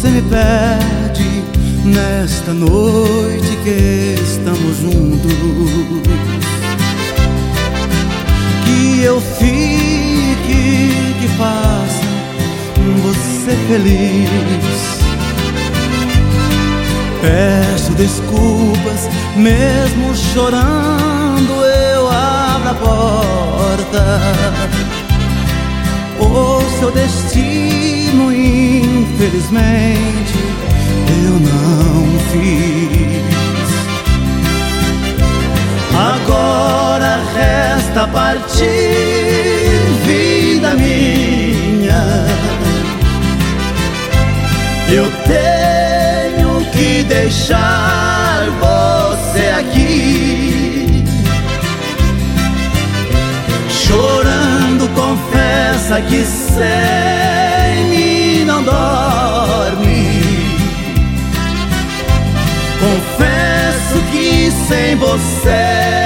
Você pede nesta noite que estamos juntos. Que eu fique, feliz. Peço desculpas, mesmo chorando eu abro a porta. O seu destino infelizmente eu não fiz. Agora resta partir, deixar você aqui. Chorando, confessa que sem mim não dorme. Confesso que sem você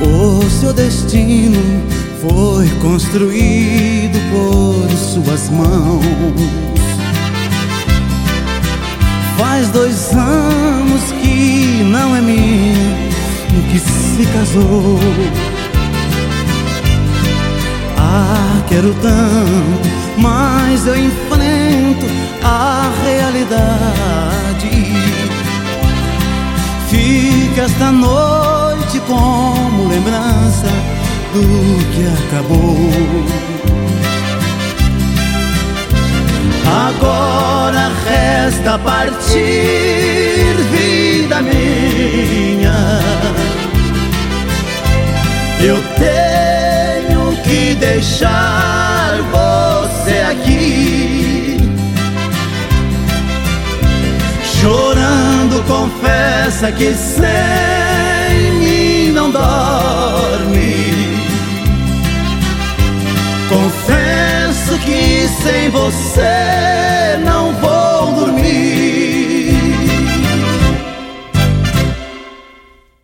O seu destino foi construído por suas mãos. Faz dois anos que não é minha, que se casou. Ah, quero tanto, mas eu enfrento a realidade. Fica esta noite lembrança do que acabou. Agora resta partir, vida minha. Eu tenho que deixar você aqui. Chorando, confessa que sem Confesso que sem você não vou